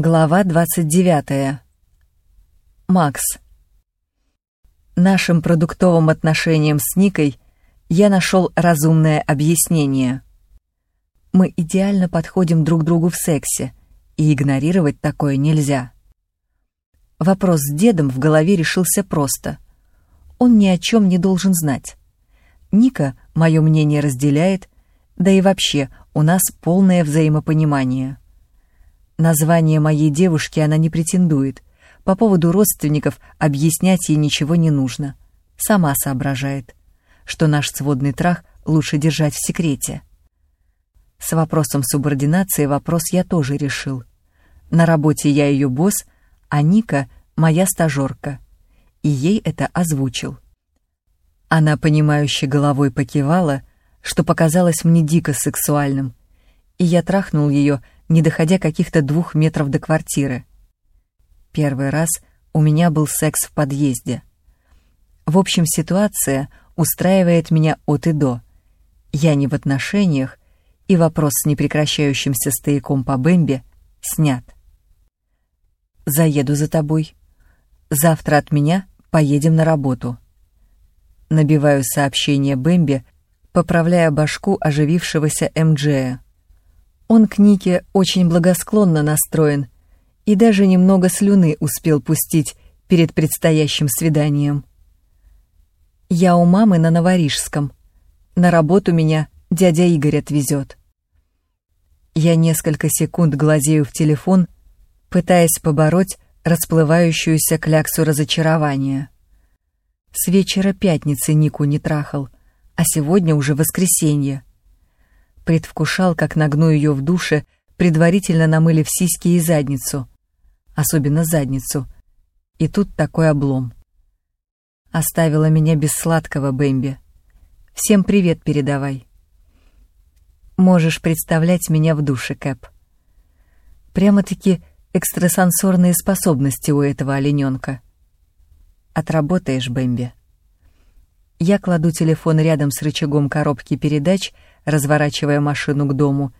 Глава 29. Макс. Нашим продуктовым отношениям с Никой я нашел разумное объяснение. Мы идеально подходим друг другу в сексе, и игнорировать такое нельзя. Вопрос с дедом в голове решился просто. Он ни о чем не должен знать. Ника мое мнение разделяет, да и вообще у нас полное взаимопонимание. Название моей девушки она не претендует. По поводу родственников объяснять ей ничего не нужно. Сама соображает, что наш сводный трах лучше держать в секрете. С вопросом субординации вопрос я тоже решил. На работе я ее босс, а Ника — моя стажерка. И ей это озвучил. Она, понимающе головой покивала, что показалось мне дико сексуальным, и я трахнул ее, не доходя каких-то двух метров до квартиры. Первый раз у меня был секс в подъезде. В общем, ситуация устраивает меня от и до. Я не в отношениях, и вопрос с непрекращающимся стояком по Бэмбе снят. «Заеду за тобой. Завтра от меня поедем на работу». Набиваю сообщение Бэмбе, поправляя башку оживившегося МДЖа. Он к Нике очень благосклонно настроен и даже немного слюны успел пустить перед предстоящим свиданием. Я у мамы на Новорижском. На работу меня дядя Игорь отвезет. Я несколько секунд глазею в телефон, пытаясь побороть расплывающуюся кляксу разочарования. С вечера пятницы Нику не трахал, а сегодня уже воскресенье предвкушал, как нагну ее в душе, предварительно намылив сиськи и задницу. Особенно задницу. И тут такой облом. Оставила меня без сладкого, Бэмби. Всем привет передавай. Можешь представлять меня в душе, Кэп. Прямо-таки экстрасенсорные способности у этого олененка. Отработаешь, Бэмби. Я кладу телефон рядом с рычагом коробки передач — разворачивая машину к дому,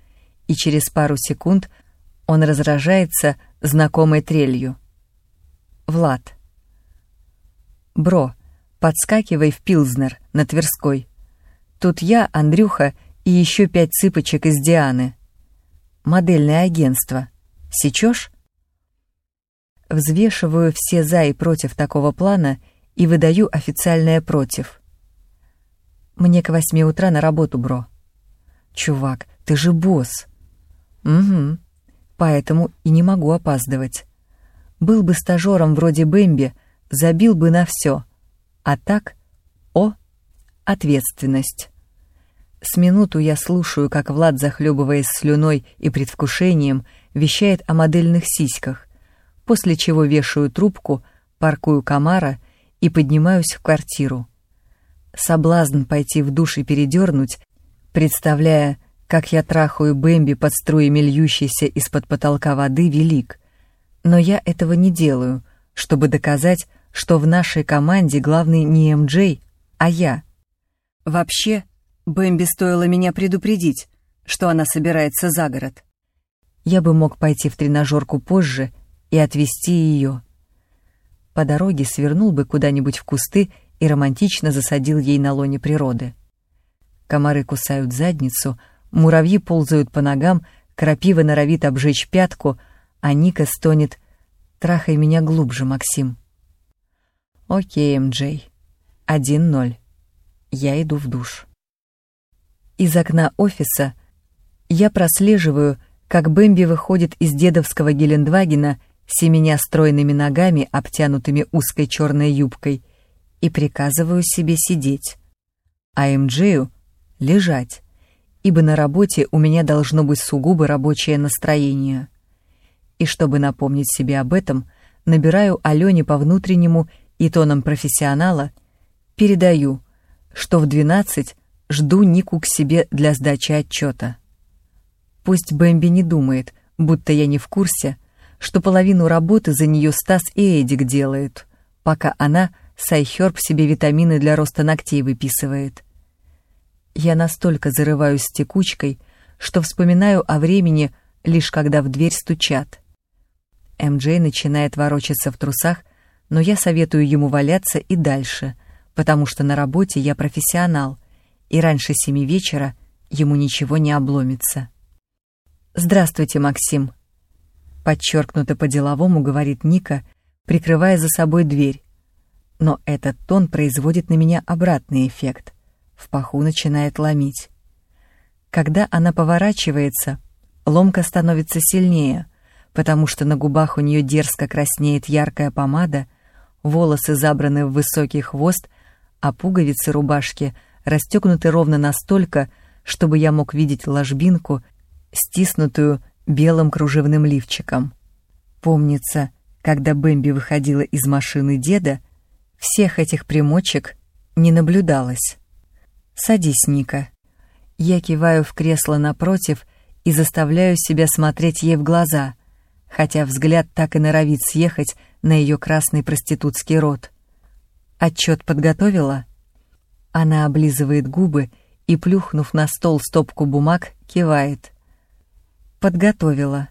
и через пару секунд он разражается знакомой трелью. Влад. «Бро, подскакивай в Пилзнер на Тверской. Тут я, Андрюха и еще пять цыпочек из Дианы. Модельное агентство. Сечешь?» Взвешиваю все «за» и «против» такого плана и выдаю официальное «против». Мне к восьми утра на работу, бро. «Чувак, ты же босс». «Угу. Поэтому и не могу опаздывать. Был бы стажером вроде Бэмби, забил бы на все. А так, о, ответственность». С минуту я слушаю, как Влад, захлебываясь слюной и предвкушением, вещает о модельных сиськах, после чего вешаю трубку, паркую комара и поднимаюсь в квартиру. Соблазн пойти в душ и передернуть представляя, как я трахаю Бэмби под струями льющейся из-под потолка воды, велик. Но я этого не делаю, чтобы доказать, что в нашей команде главный не МД, а я. Вообще, Бэмби стоило меня предупредить, что она собирается за город. Я бы мог пойти в тренажерку позже и отвезти ее. По дороге свернул бы куда-нибудь в кусты и романтично засадил ей на лоне природы. Комары кусают задницу, муравьи ползают по ногам, крапива норовит обжечь пятку, а Ника стонет «Трахай меня глубже, Максим». Окей, МД. Один ноль. Я иду в душ. Из окна офиса я прослеживаю, как Бэмби выходит из дедовского Гелендвагена, семеня стройными ногами, обтянутыми узкой черной юбкой, и приказываю себе сидеть. А МДжею лежать, ибо на работе у меня должно быть сугубо рабочее настроение. И чтобы напомнить себе об этом, набираю Алене по внутреннему и тоном профессионала, передаю, что в 12 жду Нику к себе для сдачи отчета. Пусть Бэмби не думает, будто я не в курсе, что половину работы за нее Стас и Эдик делают, пока она Сайхерб себе витамины для роста ногтей выписывает. Я настолько зарываюсь текучкой, что вспоминаю о времени, лишь когда в дверь стучат. МД начинает ворочаться в трусах, но я советую ему валяться и дальше, потому что на работе я профессионал, и раньше семи вечера ему ничего не обломится. «Здравствуйте, Максим», — подчеркнуто по-деловому говорит Ника, прикрывая за собой дверь. Но этот тон производит на меня обратный эффект. В паху начинает ломить. Когда она поворачивается, ломка становится сильнее, потому что на губах у нее дерзко краснеет яркая помада, волосы забраны в высокий хвост, а пуговицы рубашки расстегнуты ровно настолько, чтобы я мог видеть ложбинку, стиснутую белым кружевным лифчиком. Помнится, когда Бэмби выходила из машины деда, всех этих примочек не наблюдалось. «Садись, Ника», я киваю в кресло напротив и заставляю себя смотреть ей в глаза, хотя взгляд так и норовит съехать на ее красный проститутский рот. Отчет подготовила? Она облизывает губы и, плюхнув на стол стопку бумаг, кивает. Подготовила.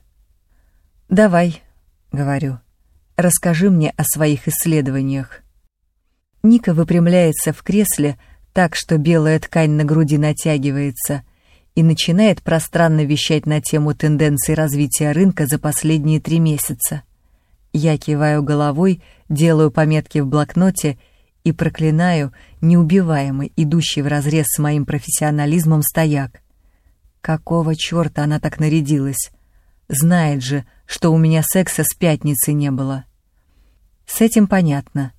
«Давай», — говорю, — «расскажи мне о своих исследованиях». Ника выпрямляется в кресле, так, что белая ткань на груди натягивается, и начинает пространно вещать на тему тенденций развития рынка за последние три месяца. Я киваю головой, делаю пометки в блокноте и проклинаю неубиваемый, идущий вразрез с моим профессионализмом стояк. Какого черта она так нарядилась? Знает же, что у меня секса с пятницы не было. С этим понятно.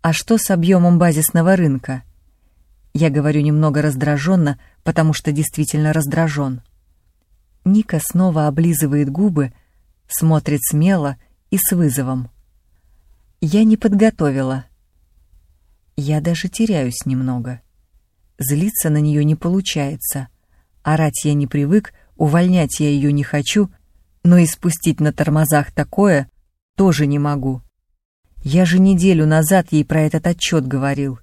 А что с объемом базисного рынка? Я говорю немного раздраженно, потому что действительно раздражен. Ника снова облизывает губы, смотрит смело и с вызовом. Я не подготовила. Я даже теряюсь немного. Злиться на нее не получается. Орать я не привык, увольнять я ее не хочу, но и спустить на тормозах такое тоже не могу. Я же неделю назад ей про этот отчет говорил.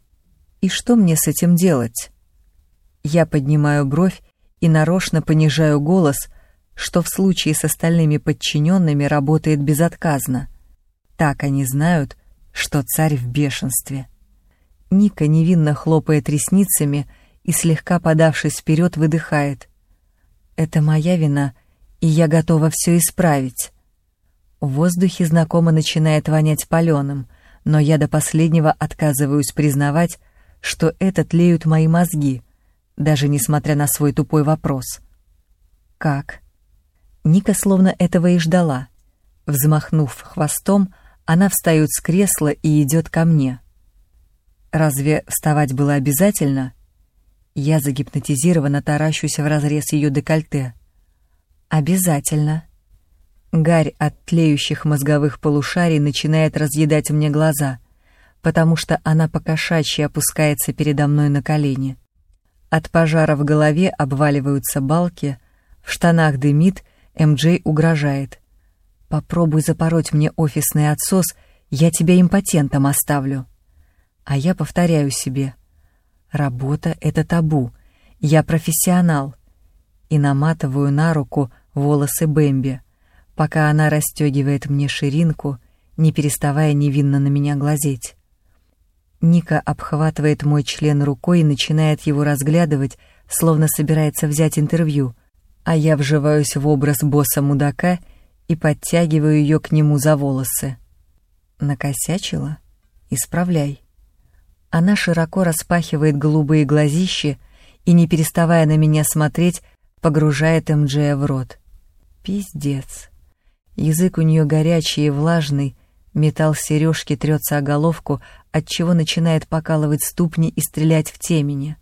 И что мне с этим делать? Я поднимаю бровь и нарочно понижаю голос, что в случае с остальными подчиненными работает безотказно. Так они знают, что царь в бешенстве. Ника невинно хлопает ресницами и, слегка подавшись вперед, выдыхает. «Это моя вина, и я готова все исправить». В воздухе знакомо начинает вонять паленым, но я до последнего отказываюсь признавать, что это тлеют мои мозги, даже несмотря на свой тупой вопрос. «Как?» Ника словно этого и ждала. Взмахнув хвостом, она встает с кресла и идет ко мне. Разве вставать было обязательно? Я загипнотизированно таращусь в разрез ее декольте. «Обязательно». Гарь от тлеющих мозговых полушарий начинает разъедать мне глаза — потому что она покошачьи опускается передо мной на колени. От пожара в голове обваливаются балки, в штанах дымит, МД угрожает. «Попробуй запороть мне офисный отсос, я тебя импотентом оставлю». А я повторяю себе. Работа — это табу, я профессионал. И наматываю на руку волосы Бэмби, пока она расстегивает мне ширинку, не переставая невинно на меня глазеть. Ника обхватывает мой член рукой и начинает его разглядывать, словно собирается взять интервью, а я вживаюсь в образ босса-мудака и подтягиваю ее к нему за волосы. Накосячила? Исправляй. Она широко распахивает голубые глазищи и, не переставая на меня смотреть, погружает МД в рот. Пиздец. Язык у нее горячий и влажный, Металл сережки трется о головку, отчего начинает покалывать ступни и стрелять в темени.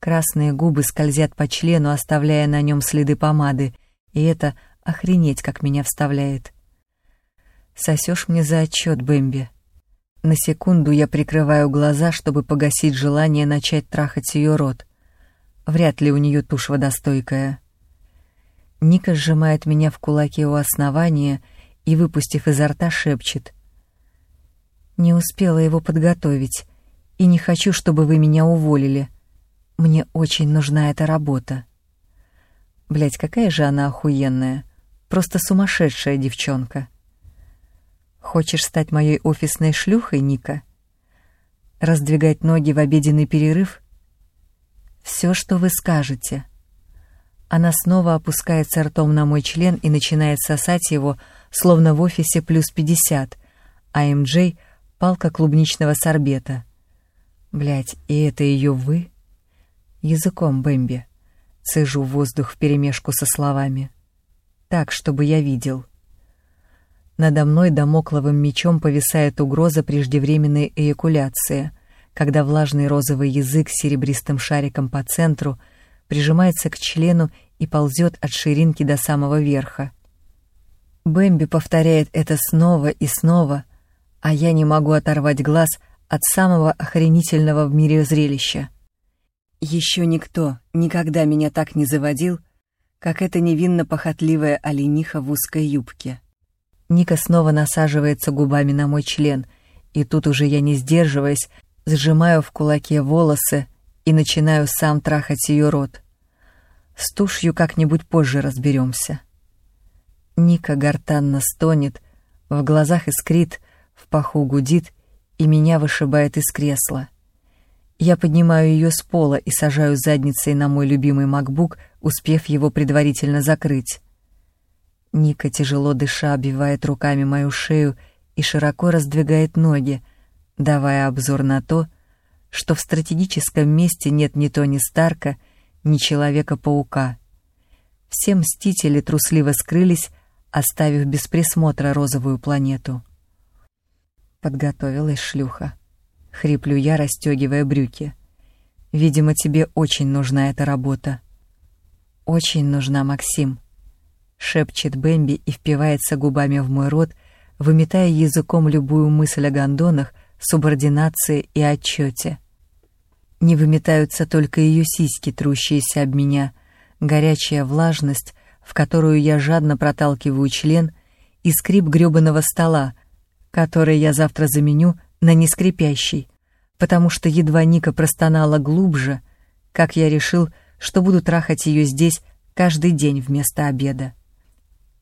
Красные губы скользят по члену, оставляя на нем следы помады, и это охренеть, как меня вставляет. Сосешь мне за отчет, Бэмби. На секунду я прикрываю глаза, чтобы погасить желание начать трахать ее рот. Вряд ли у нее тушь водостойкая. Ника сжимает меня в кулаке у основания — и, выпустив изо рта, шепчет. «Не успела его подготовить, и не хочу, чтобы вы меня уволили. Мне очень нужна эта работа». Блять, какая же она охуенная. Просто сумасшедшая девчонка. Хочешь стать моей офисной шлюхой, Ника? Раздвигать ноги в обеденный перерыв? Все, что вы скажете. Она снова опускается ртом на мой член и начинает сосать его, словно в офисе плюс пятьдесят, а МД — палка клубничного сорбета. Блять, и это ее вы? Языком, Бэмби. Цежу воздух вперемешку со словами. Так, чтобы я видел. Надо мной домокловым мечом повисает угроза преждевременной эякуляции, когда влажный розовый язык с серебристым шариком по центру прижимается к члену и ползет от ширинки до самого верха. Бэмби повторяет это снова и снова, а я не могу оторвать глаз от самого охренительного в мире зрелища. Еще никто никогда меня так не заводил, как эта невинно-похотливая олениха в узкой юбке. Ника снова насаживается губами на мой член, и тут уже я, не сдерживаясь, сжимаю в кулаке волосы и начинаю сам трахать ее рот. С тушью как-нибудь позже разберемся. Ника гортанно стонет, в глазах искрит, в паху гудит, и меня вышибает из кресла. Я поднимаю ее с пола и сажаю задницей на мой любимый макбук, успев его предварительно закрыть. Ника, тяжело дыша, обвивает руками мою шею и широко раздвигает ноги, давая обзор на то, что в стратегическом месте нет ни Тони Старка, ни Человека-паука. Все мстители трусливо скрылись, оставив без присмотра розовую планету. Подготовилась шлюха. Хриплю я, расстегивая брюки. Видимо, тебе очень нужна эта работа. Очень нужна, Максим шепчет Бэмби и впивается губами в мой рот, выметая языком любую мысль о гондонах, субординации и отчете. Не выметаются только ее сиськи, трущиеся об меня, горячая влажность, в которую я жадно проталкиваю член, и скрип грёбаного стола, который я завтра заменю на нескрипящий, потому что едва Ника простонала глубже, как я решил, что буду трахать ее здесь каждый день вместо обеда.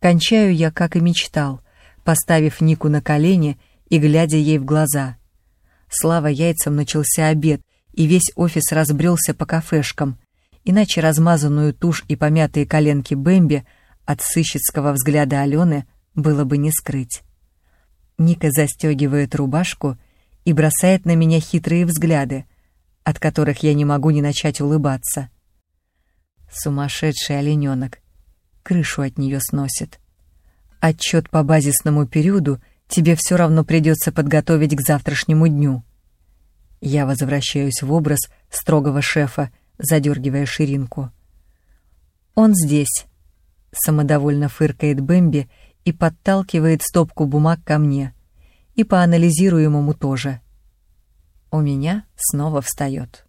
Кончаю я, как и мечтал, поставив Нику на колени и глядя ей в глаза. Слава яйцам начался обед, и весь офис разбрелся по кафешкам, иначе размазанную тушь и помятые коленки Бэмби от сыщицкого взгляда Алены было бы не скрыть. Ника застегивает рубашку и бросает на меня хитрые взгляды, от которых я не могу не начать улыбаться. Сумасшедший олененок крышу от нее сносит. Отчет по базисному периоду тебе все равно придется подготовить к завтрашнему дню. Я возвращаюсь в образ строгого шефа, задергивая ширинку. Он здесь. Самодовольно фыркает Бэмби и подталкивает стопку бумаг ко мне. И по анализируемому тоже. У меня снова встает.